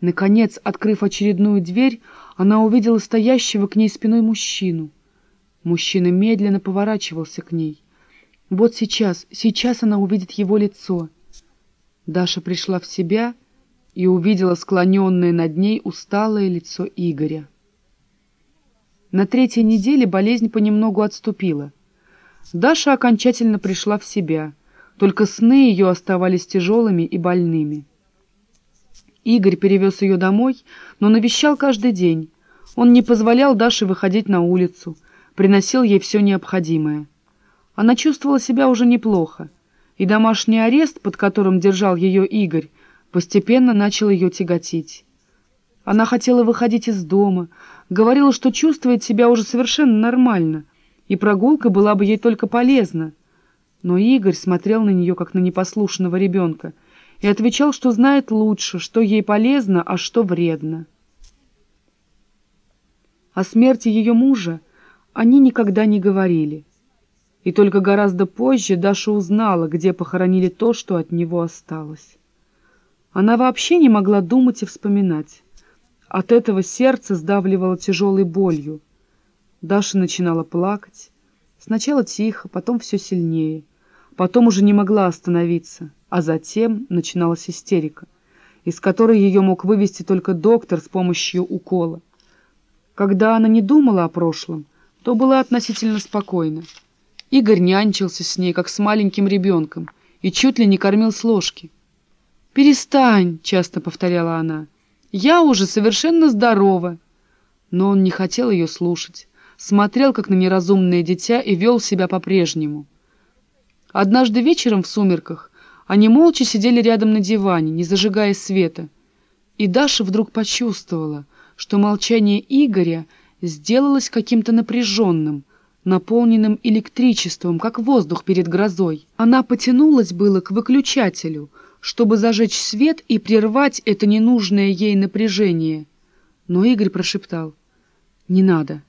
Наконец, открыв очередную дверь, она увидела стоящего к ней спиной мужчину. Мужчина медленно поворачивался к ней. Вот сейчас, сейчас она увидит его лицо. Даша пришла в себя и увидела склоненное над ней усталое лицо Игоря. На третьей неделе болезнь понемногу отступила. Даша окончательно пришла в себя, только сны ее оставались тяжелыми и больными. Игорь перевез ее домой, но навещал каждый день. Он не позволял Даше выходить на улицу, приносил ей все необходимое. Она чувствовала себя уже неплохо, и домашний арест, под которым держал ее Игорь, постепенно начал ее тяготить. Она хотела выходить из дома, говорила, что чувствует себя уже совершенно нормально, и прогулка была бы ей только полезна. Но Игорь смотрел на нее, как на непослушного ребенка, и отвечал, что знает лучше, что ей полезно, а что вредно. О смерти ее мужа они никогда не говорили. И только гораздо позже Даша узнала, где похоронили то, что от него осталось. Она вообще не могла думать и вспоминать. От этого сердце сдавливало тяжелой болью. Даша начинала плакать. Сначала тихо, потом все сильнее. Потом уже не могла остановиться, а затем начиналась истерика, из которой ее мог вывести только доктор с помощью укола. Когда она не думала о прошлом, то была относительно спокойна. Игорь нянчился с ней, как с маленьким ребенком, и чуть ли не кормил с ложки. «Перестань!» — часто повторяла она. Я уже совершенно здорова. Но он не хотел ее слушать, смотрел как на неразумное дитя и вел себя по-прежнему. Однажды вечером в сумерках они молча сидели рядом на диване, не зажигая света. И Даша вдруг почувствовала, что молчание Игоря сделалось каким-то напряженным, наполненным электричеством, как воздух перед грозой. Она потянулась было к выключателю — чтобы зажечь свет и прервать это ненужное ей напряжение. Но Игорь прошептал «Не надо»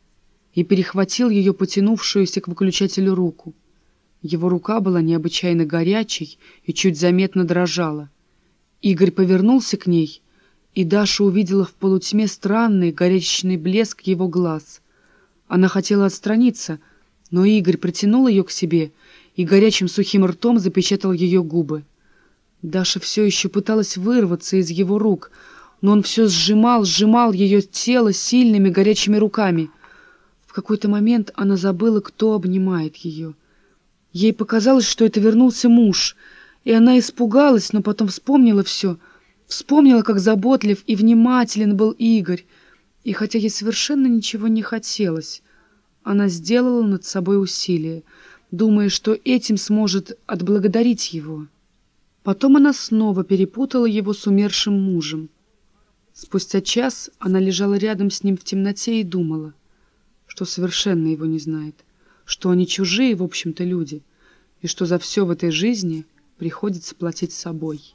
и перехватил ее потянувшуюся к выключателю руку. Его рука была необычайно горячей и чуть заметно дрожала. Игорь повернулся к ней, и Даша увидела в полутьме странный горячечный блеск его глаз. Она хотела отстраниться, но Игорь притянул ее к себе и горячим сухим ртом запечатал ее губы. Даша все еще пыталась вырваться из его рук, но он все сжимал, сжимал ее тело сильными горячими руками. В какой-то момент она забыла, кто обнимает ее. Ей показалось, что это вернулся муж, и она испугалась, но потом вспомнила все. Вспомнила, как заботлив и внимателен был Игорь, и хотя ей совершенно ничего не хотелось, она сделала над собой усилие, думая, что этим сможет отблагодарить его. Потом она снова перепутала его с умершим мужем. Спустя час она лежала рядом с ним в темноте и думала, что совершенно его не знает, что они чужие, в общем-то, люди, и что за все в этой жизни приходится платить собой.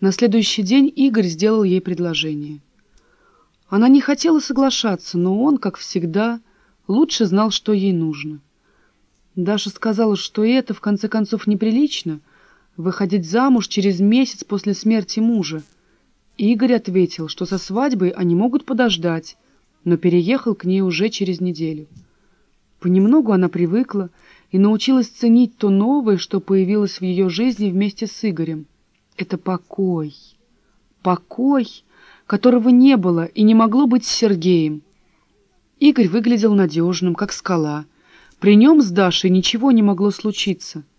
На следующий день Игорь сделал ей предложение. Она не хотела соглашаться, но он, как всегда, лучше знал, что ей нужно. Даша сказала, что это, в конце концов, неприлично — выходить замуж через месяц после смерти мужа. Игорь ответил, что со свадьбой они могут подождать, но переехал к ней уже через неделю. Понемногу она привыкла и научилась ценить то новое, что появилось в ее жизни вместе с Игорем. Это покой. Покой, которого не было и не могло быть с Сергеем. Игорь выглядел надежным, как скала. При нем с Дашей ничего не могло случиться —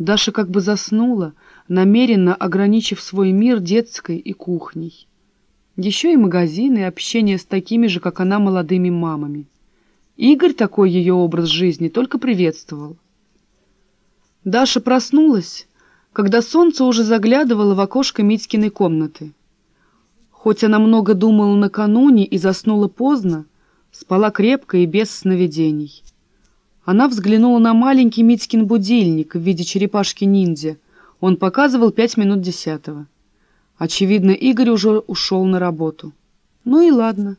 Даша как бы заснула, намеренно ограничив свой мир детской и кухней. Еще и магазины, и общение с такими же, как она, молодыми мамами. Игорь такой ее образ жизни только приветствовал. Даша проснулась, когда солнце уже заглядывало в окошко Митькиной комнаты. Хоть она много думала накануне и заснула поздно, спала крепко и без сновидений. Она взглянула на маленький Митькин будильник в виде черепашки-ниндзя. Он показывал пять минут десятого. Очевидно, Игорь уже ушел на работу. Ну и ладно.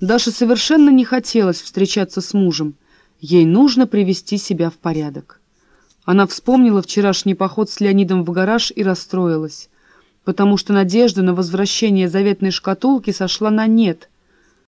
Даша совершенно не хотелось встречаться с мужем. Ей нужно привести себя в порядок. Она вспомнила вчерашний поход с Леонидом в гараж и расстроилась. потому что надежда на возвращение заветной шкатулки сошла на нет,